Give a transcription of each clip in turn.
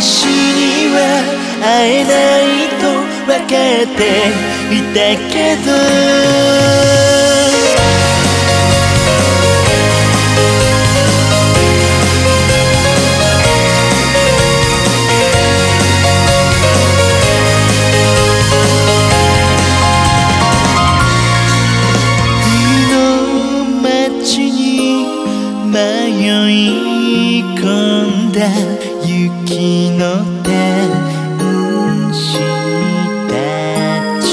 私には会えないと分かっていたけどだ雪の天使たち。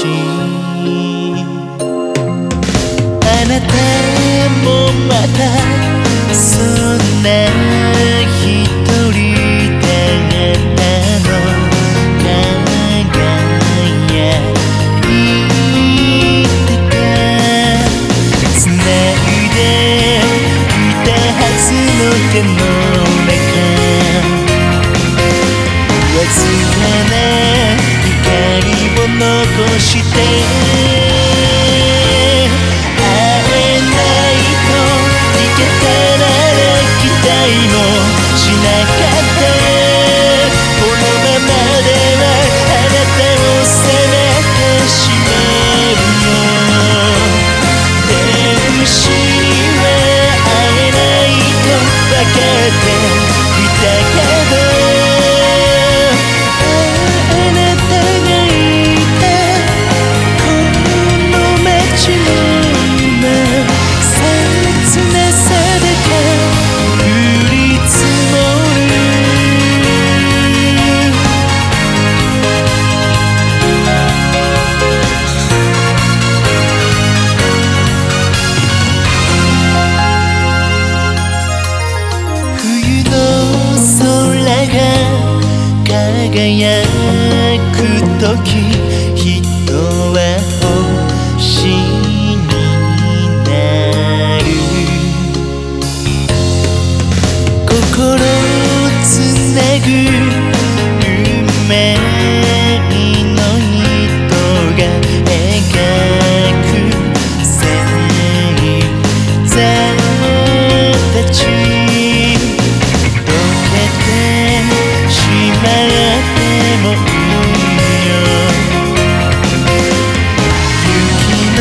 あなたもまたそんなそして会えないと逃げたら期待もしなかったこのままではあなたを責めてしまうよ天使は会えないと分かって輝く時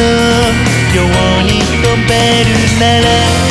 ように飛べるなら